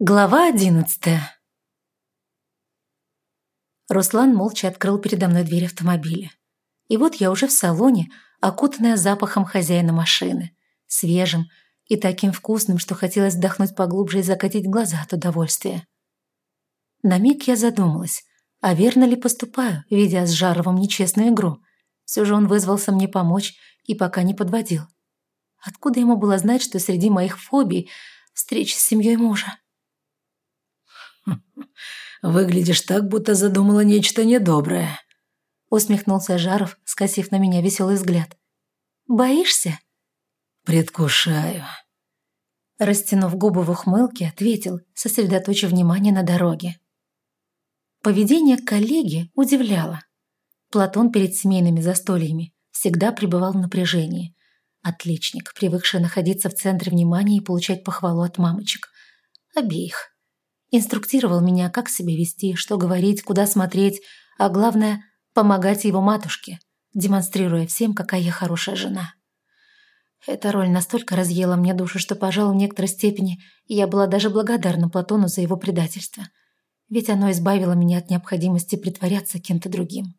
Глава одиннадцатая Руслан молча открыл передо мной дверь автомобиля. И вот я уже в салоне, окутанная запахом хозяина машины, свежим и таким вкусным, что хотелось вдохнуть поглубже и закатить глаза от удовольствия. На миг я задумалась, а верно ли поступаю, видя с Жаровым нечестную игру. Все же он вызвался мне помочь и пока не подводил. Откуда ему было знать, что среди моих фобий встреча с семьей мужа? «Выглядишь так, будто задумала нечто недоброе», — усмехнулся Жаров, скосив на меня веселый взгляд. «Боишься?» «Предвкушаю». Растянув губы в ухмылке, ответил, сосредоточив внимание на дороге. Поведение коллеги удивляло. Платон перед семейными застольями всегда пребывал в напряжении. Отличник, привыкший находиться в центре внимания и получать похвалу от мамочек. Обеих. Инструктировал меня, как себя вести, что говорить, куда смотреть, а главное – помогать его матушке, демонстрируя всем, какая я хорошая жена. Эта роль настолько разъела мне душу, что, пожалуй, в некоторой степени я была даже благодарна Платону за его предательство. Ведь оно избавило меня от необходимости притворяться кем-то другим.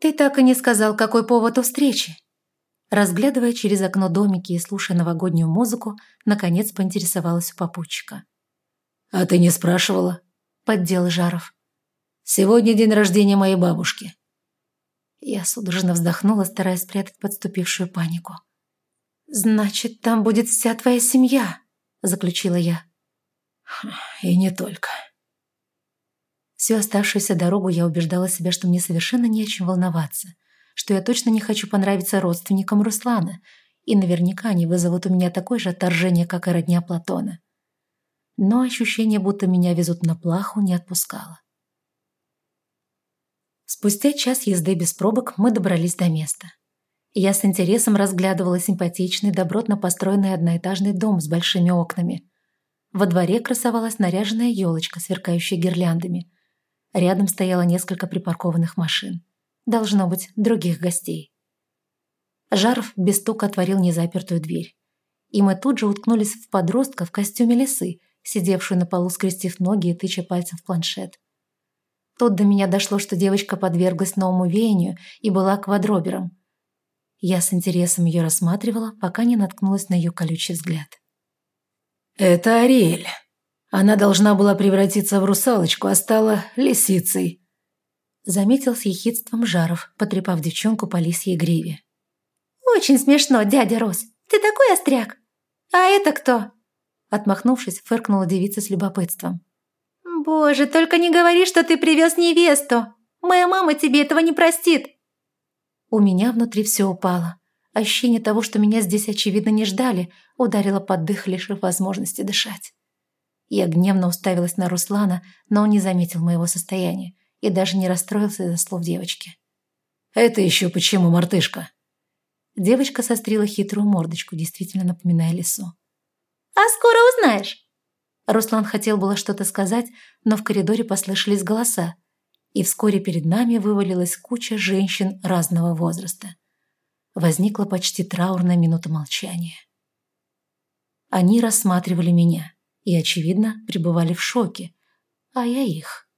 «Ты так и не сказал, какой повод у встречи?» Разглядывая через окно домики и слушая новогоднюю музыку, наконец поинтересовалась у попутчика. «А ты не спрашивала?» – поддел Жаров. «Сегодня день рождения моей бабушки». Я судорожно вздохнула, стараясь спрятать подступившую панику. «Значит, там будет вся твоя семья», – заключила я. «И не только». Всю оставшуюся дорогу я убеждала себя, что мне совершенно не о чем волноваться, что я точно не хочу понравиться родственникам Руслана, и наверняка они вызовут у меня такое же отторжение, как и родня Платона но ощущение, будто меня везут на плаху, не отпускало. Спустя час езды без пробок мы добрались до места. Я с интересом разглядывала симпатичный, добротно построенный одноэтажный дом с большими окнами. Во дворе красовалась наряженная елочка, сверкающая гирляндами. Рядом стояло несколько припаркованных машин. Должно быть, других гостей. Жаров без стука отворил незапертую дверь. И мы тут же уткнулись в подростка в костюме лисы, сидевшую на полу, скрестив ноги и тыча пальцем в планшет. Тут до меня дошло, что девочка подверглась новому веянию и была квадробером. Я с интересом ее рассматривала, пока не наткнулась на ее колючий взгляд. «Это Ариэль. Она должна была превратиться в русалочку, а стала лисицей», заметил с ехидством Жаров, потрепав девчонку по лисьей гриве. «Очень смешно, дядя Рос. Ты такой остряк. А это кто?» Отмахнувшись, фыркнула девица с любопытством. «Боже, только не говори, что ты привез невесту! Моя мама тебе этого не простит!» У меня внутри все упало. Ощущение того, что меня здесь, очевидно, не ждали, ударило под дых, лишив возможности дышать. Я гневно уставилась на Руслана, но он не заметил моего состояния и даже не расстроился из-за слов девочки. «Это еще почему, мартышка?» Девочка сострила хитрую мордочку, действительно напоминая лису. А скоро узнаешь!» Руслан хотел было что-то сказать, но в коридоре послышались голоса, и вскоре перед нами вывалилась куча женщин разного возраста. Возникла почти траурная минута молчания. Они рассматривали меня и, очевидно, пребывали в шоке, а я их.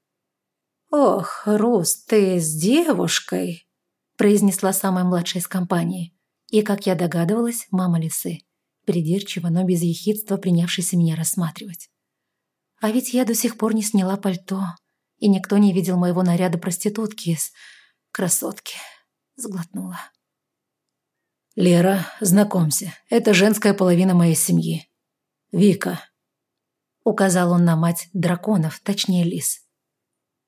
«Ох, Рус, ты с девушкой!» произнесла самая младшая из компании. И, как я догадывалась, мама лисы придирчиво, но без ехидства принявшийся меня рассматривать. А ведь я до сих пор не сняла пальто, и никто не видел моего наряда проститутки из красотки. Сглотнула. «Лера, знакомься, это женская половина моей семьи. Вика». Указал он на мать драконов, точнее лис.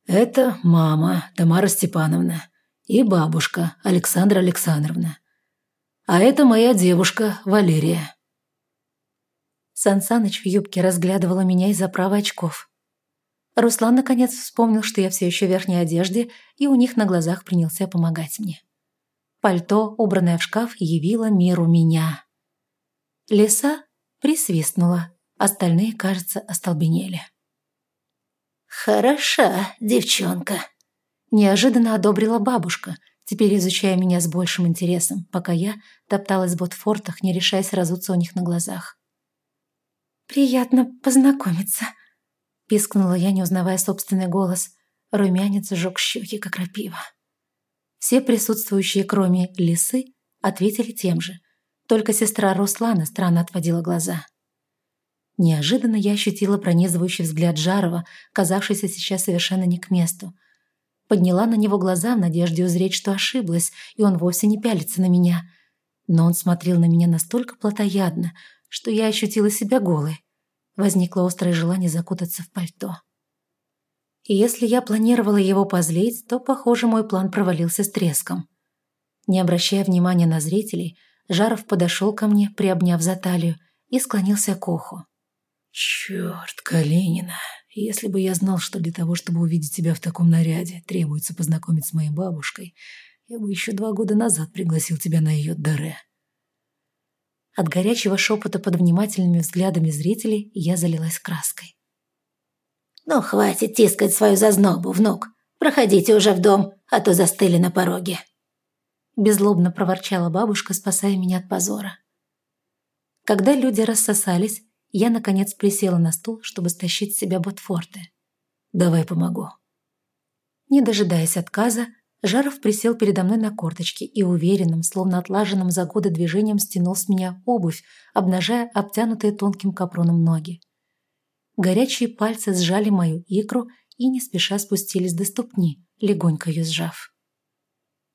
«Это мама Тамара Степановна и бабушка Александра Александровна. А это моя девушка Валерия». Сансаныч в юбке разглядывала меня из-за правой очков. Руслан наконец вспомнил, что я все еще в верхней одежде, и у них на глазах принялся помогать мне. Пальто, убранное в шкаф, явило миру меня. Лиса присвистнула, остальные, кажется, остолбенели. «Хороша девчонка», – неожиданно одобрила бабушка, теперь изучая меня с большим интересом, пока я топталась в ботфортах, не решаясь разуться у них на глазах. «Приятно познакомиться», — пискнула я, не узнавая собственный голос. Румянец сжег щеки, как рапива. Все присутствующие, кроме лисы, ответили тем же. Только сестра Руслана странно отводила глаза. Неожиданно я ощутила пронизывающий взгляд Жарова, казавшийся сейчас совершенно не к месту. Подняла на него глаза в надежде узреть, что ошиблась, и он вовсе не пялится на меня. Но он смотрел на меня настолько плотоядно, что я ощутила себя голой. Возникло острое желание закутаться в пальто. И если я планировала его позлить, то, похоже, мой план провалился с треском. Не обращая внимания на зрителей, Жаров подошел ко мне, приобняв за талию, и склонился к уху. «Черт, Калинина, если бы я знал, что для того, чтобы увидеть тебя в таком наряде, требуется познакомить с моей бабушкой, я бы еще два года назад пригласил тебя на ее дыре». От горячего шепота под внимательными взглядами зрителей я залилась краской. «Ну, хватит тискать свою зазнобу, внук. Проходите уже в дом, а то застыли на пороге». Безлобно проворчала бабушка, спасая меня от позора. Когда люди рассосались, я, наконец, присела на стул, чтобы стащить с себя ботфорты. «Давай помогу». Не дожидаясь отказа, Жаров присел передо мной на корточки и уверенным, словно отлаженным за годы движением стянул с меня обувь, обнажая обтянутые тонким капроном ноги. Горячие пальцы сжали мою икру и не спеша спустились до ступни, легонько ее сжав.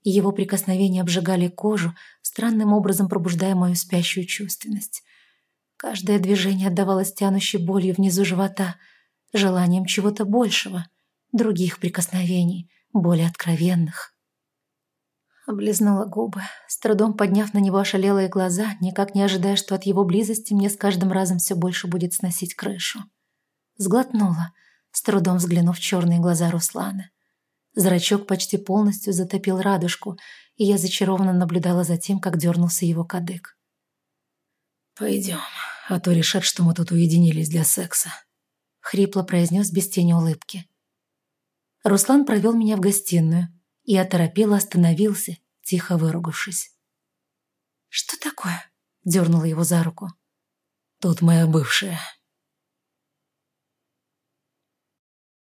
Его прикосновения обжигали кожу, странным образом пробуждая мою спящую чувственность. Каждое движение отдавалось тянущей болью внизу живота, желанием чего-то большего, других прикосновений, более откровенных. Облизнула губы, с трудом подняв на него ошалелые глаза, никак не ожидая, что от его близости мне с каждым разом все больше будет сносить крышу. Сглотнула, с трудом взглянув в черные глаза Руслана. Зрачок почти полностью затопил радужку, и я зачарованно наблюдала за тем, как дернулся его кадык. «Пойдем, а то решат, что мы тут уединились для секса», — хрипло произнес без тени улыбки. Руслан провел меня в гостиную и оторопело остановился, тихо выругавшись. «Что такое?» — дернула его за руку. «Тут моя бывшая»,